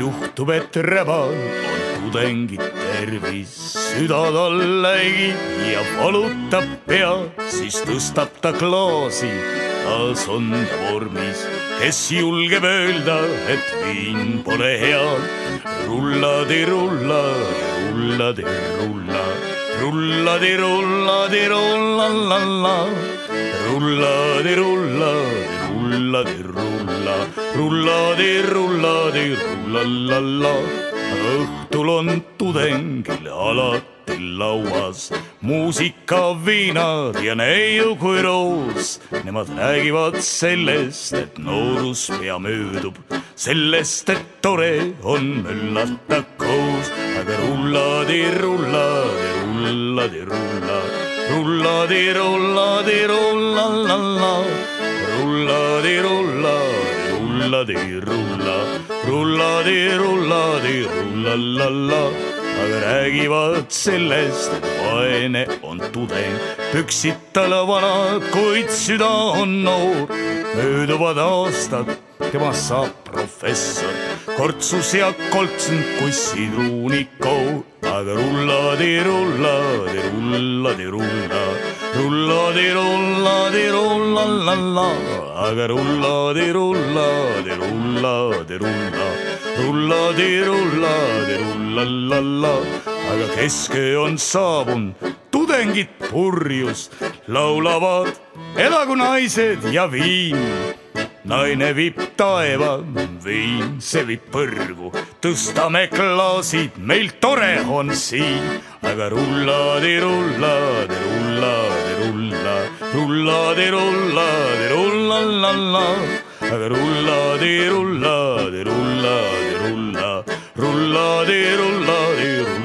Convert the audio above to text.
juhtub, et rebal on tudengit tervis, süda tallegi ja valutab pea, siis tõstab ta klaasi, taas on ta vormis, kes julgeb öelda, et viin pole hea. rulladi rulla, rulladi rulla, rulladi rulladi rullallalla, rulladi rulladi rulladi rulla, rulladi rulladi rullallalla. õhtul on tudengil alati lauas muusika, viinad ja neiu kui roos. Nemad räägivad sellest, et noorus pea möödub, sellest, et tore on möllata koos, aga rulladi rulladi rulladi rulla, rulladi rulladi rullallalla rulladi rulladi rulladi rulla, rulladi rulladi rullallalla. aga räägivad sellest, et vaene on tudeng, püksid tal vanad, kuid süda on noor. mööduvad aastad, temast saab professor, kortsus ja koltsnud kui sidrunikoor aga rulladi rulladi rulladi rulla, rulladi rulladi rullallalla, aga rulladi rulladi rulladi rulla, rulladi rulladi rullallalla, aga kesköö on saabunud, tudengid purjus. Laulavad, elagu naised ja viin. Naine viib taeva, viin, see viib põrgu, tõstame klaasid, meil tore on siin, aga rulladi, rulladi, rulladi, rulla, rulladi, rulladi, rullallalla, aga rulladi, rulladi, rulladi, rulla, rulladi, rulla.